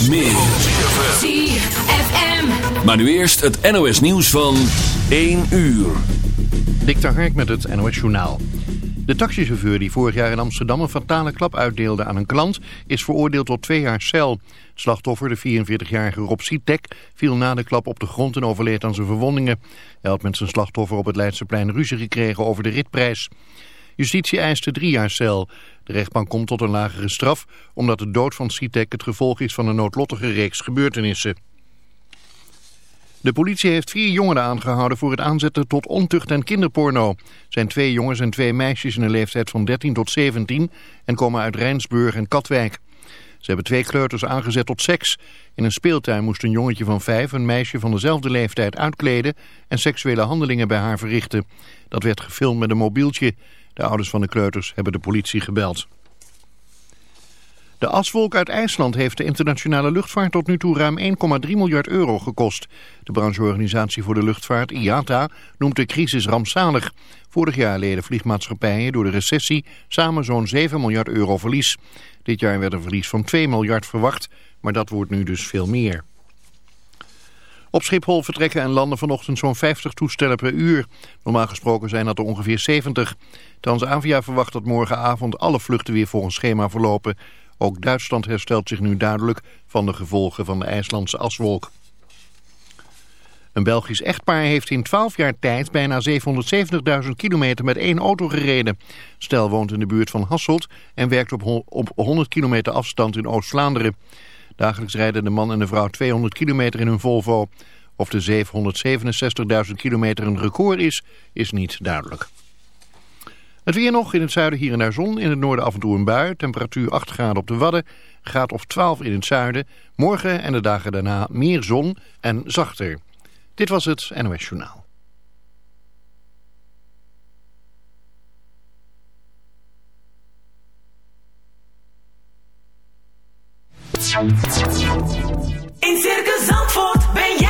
Straks meer. ZFM. Maar nu eerst het NOS nieuws van 1 uur. Dik Hark met het NOS Journaal. De taxichauffeur die vorig jaar in Amsterdam een fatale klap uitdeelde aan een klant... is veroordeeld tot twee jaar cel. Het slachtoffer, de 44-jarige Rob Sitek, viel na de klap op de grond en overleed aan zijn verwondingen. Hij had met zijn slachtoffer op het Leidseplein ruzie gekregen over de ritprijs. Justitie eiste drie jaar cel. De rechtbank komt tot een lagere straf... omdat de dood van Sitek het gevolg is van een noodlottige reeks gebeurtenissen. De politie heeft vier jongeren aangehouden voor het aanzetten tot ontucht en kinderporno. Zijn twee jongens en twee meisjes in een leeftijd van 13 tot 17 en komen uit Rijnsburg en Katwijk. Ze hebben twee kleuters aangezet tot seks. In een speeltuin moest een jongetje van vijf een meisje van dezelfde leeftijd uitkleden en seksuele handelingen bij haar verrichten. Dat werd gefilmd met een mobieltje. De ouders van de kleuters hebben de politie gebeld. De aswolk uit IJsland heeft de internationale luchtvaart tot nu toe ruim 1,3 miljard euro gekost. De brancheorganisatie voor de luchtvaart, IATA, noemt de crisis rampzalig. Vorig jaar leden vliegmaatschappijen door de recessie samen zo'n 7 miljard euro verlies. Dit jaar werd een verlies van 2 miljard verwacht, maar dat wordt nu dus veel meer. Op Schiphol vertrekken en landen vanochtend zo'n 50 toestellen per uur. Normaal gesproken zijn dat er ongeveer 70. Transavia verwacht dat morgenavond alle vluchten weer volgens schema verlopen. Ook Duitsland herstelt zich nu duidelijk van de gevolgen van de IJslandse aswolk. Een Belgisch echtpaar heeft in 12 jaar tijd bijna 770.000 kilometer met één auto gereden. Stel woont in de buurt van Hasselt en werkt op, op 100 kilometer afstand in Oost-Vlaanderen. Dagelijks rijden de man en de vrouw 200 kilometer in hun Volvo. Of de 767.000 kilometer een record is, is niet duidelijk. Het weer nog, in het zuiden hier en daar zon, in het noorden af en toe een bui. Temperatuur 8 graden op de Wadden, graad of 12 in het zuiden. Morgen en de dagen daarna meer zon en zachter. Dit was het NOS Journaal. In Circus Zandvoort ben jij.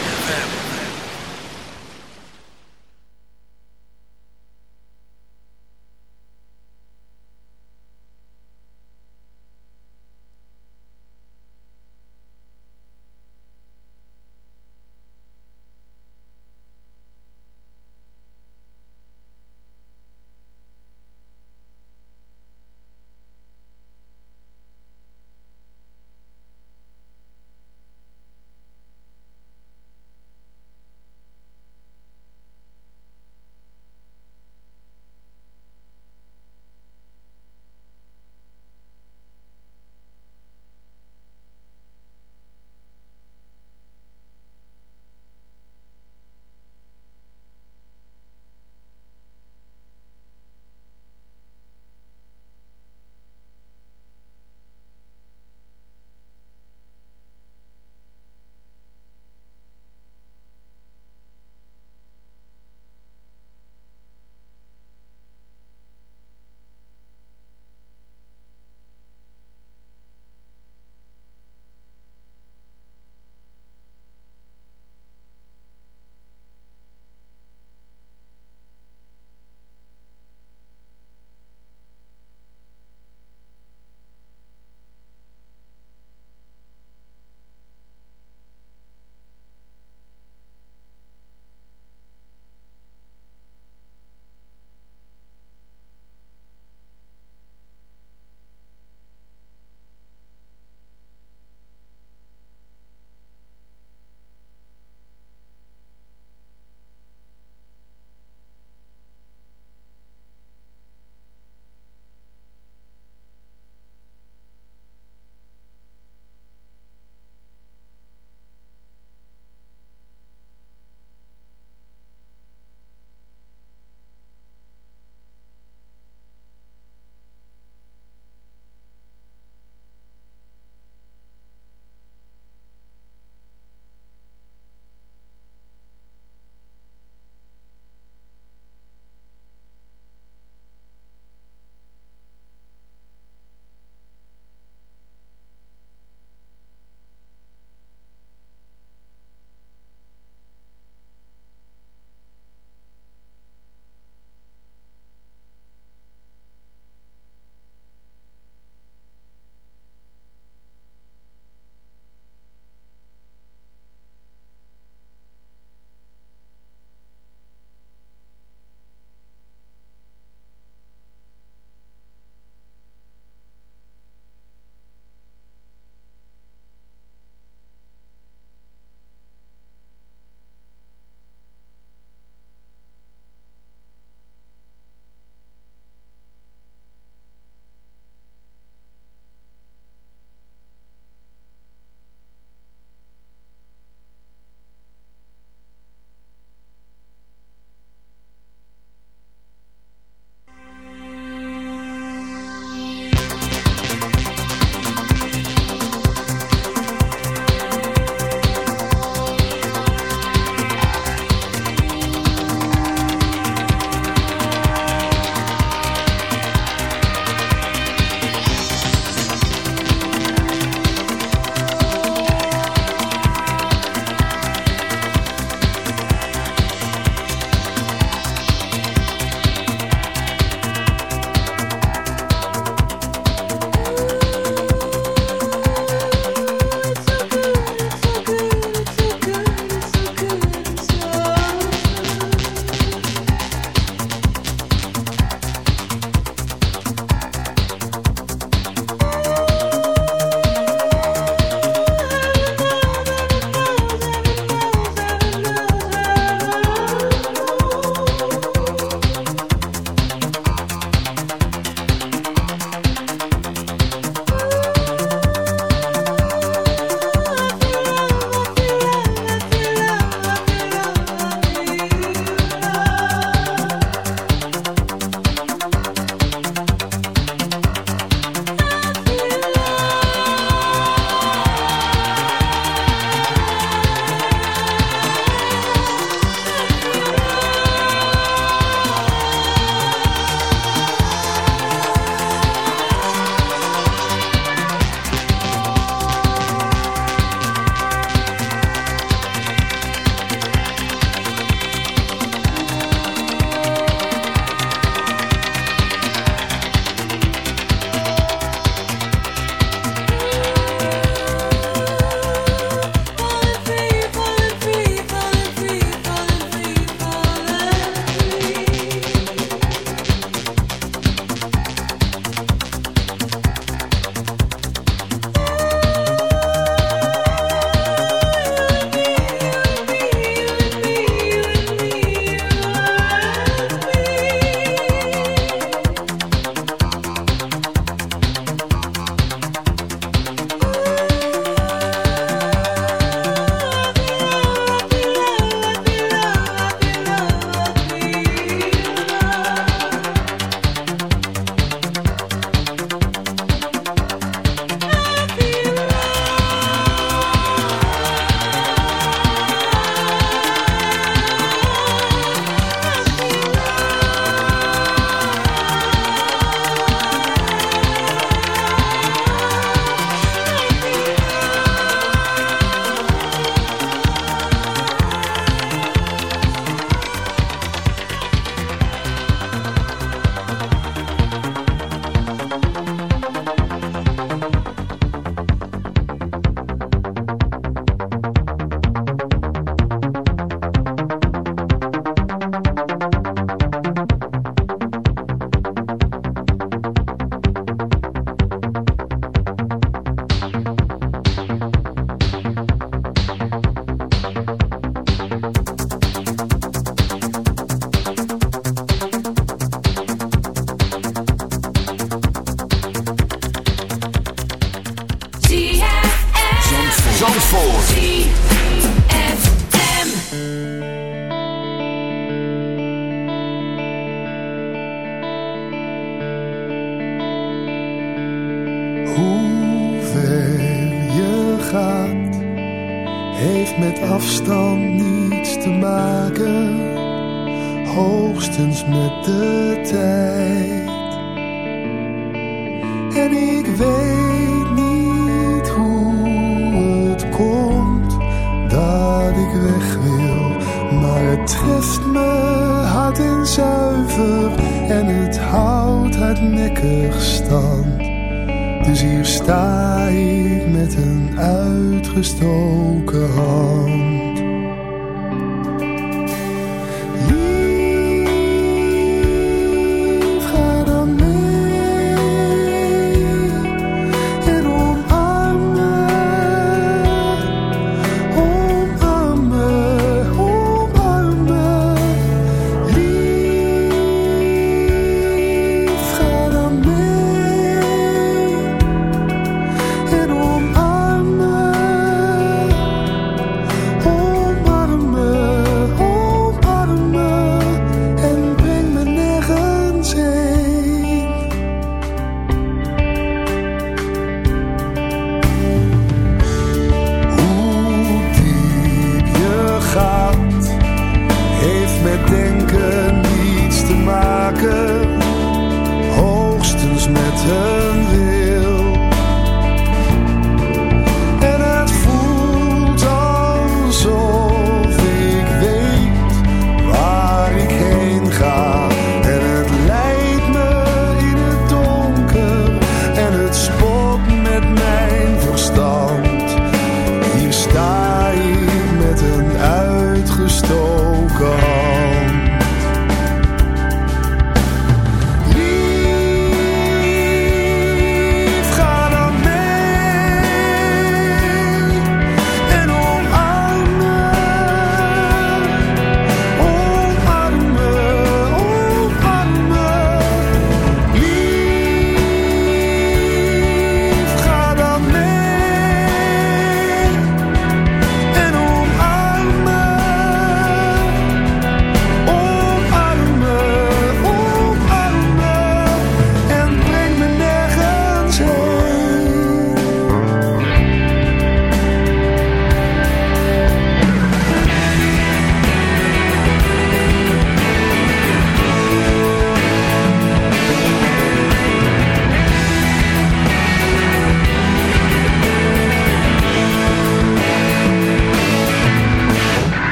sta ik met een uitgestoken hand.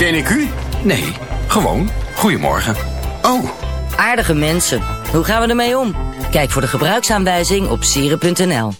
Ken ik u? Nee, gewoon goedemorgen. Oh, Aardige mensen. Hoe gaan we ermee om? Kijk voor de gebruiksaanwijzing op sieren.nl.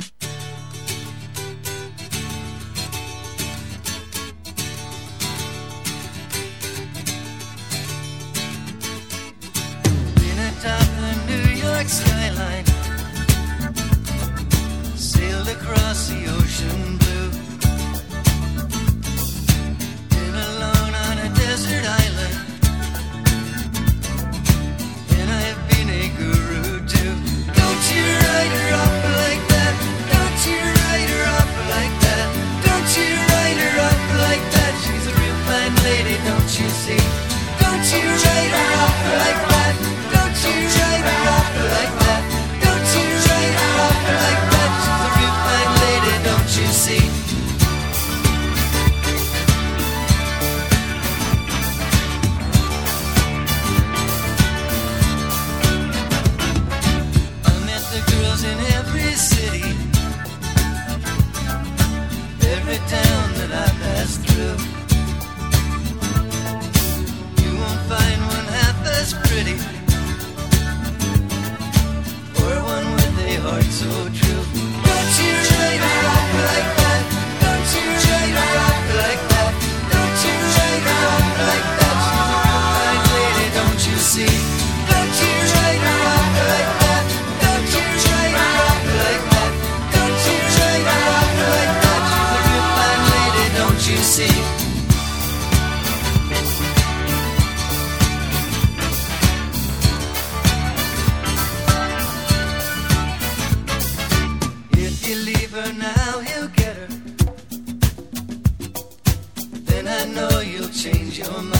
your mind.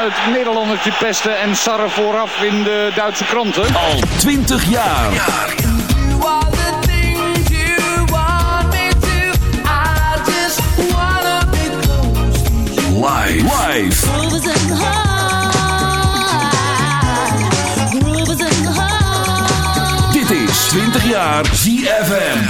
het Nederlandertje pesten en sarre vooraf in de Duitse kranten. Al 20 jaar. Live. Dit is 20 jaar ZFM.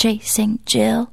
chasing Jill.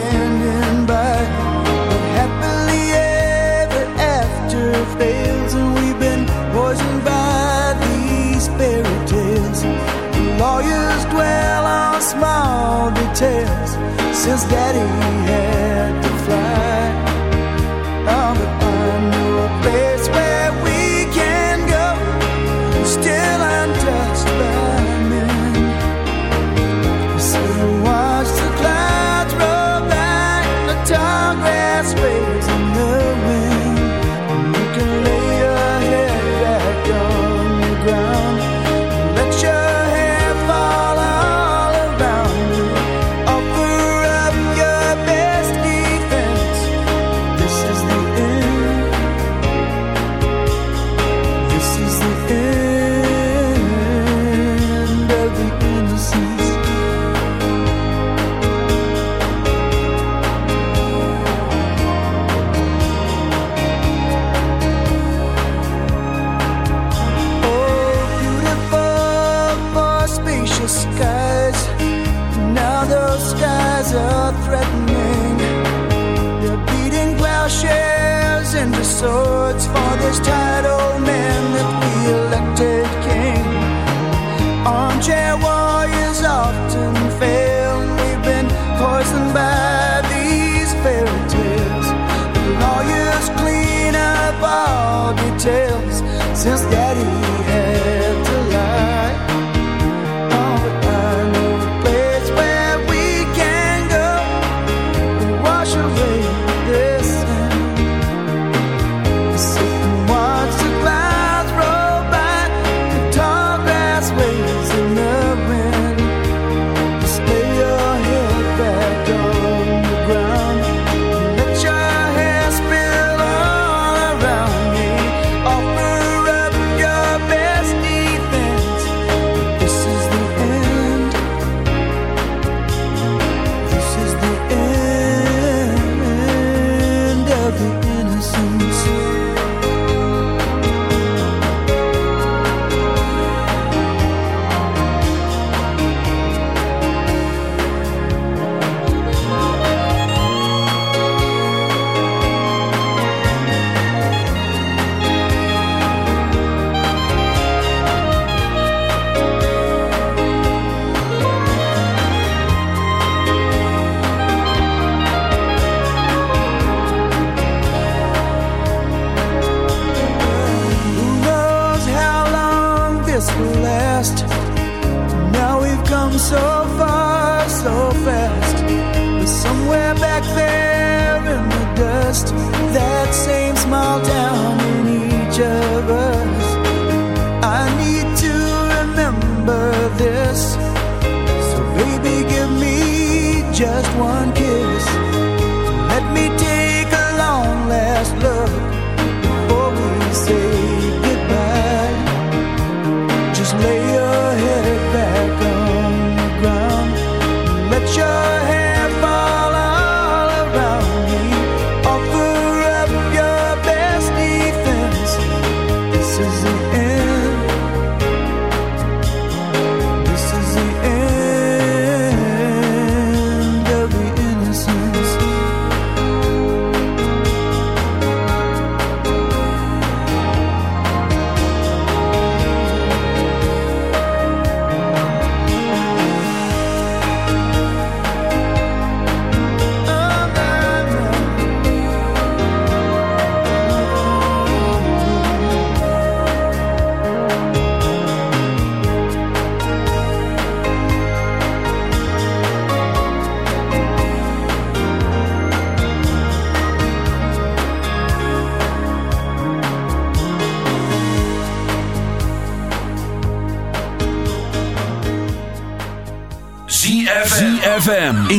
standing by. But happily ever after fails, and we've been poisoned by these fairy tales. The lawyers dwell on small details since Daddy had. survey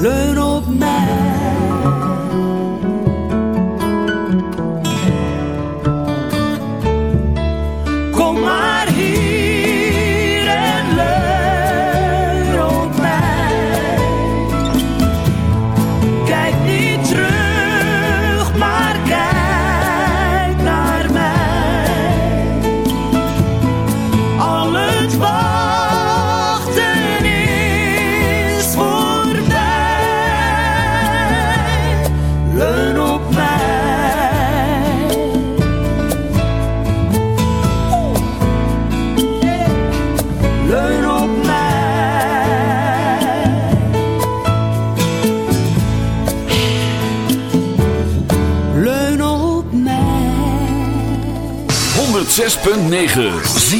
Leun op mij. 106.9